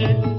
Jet.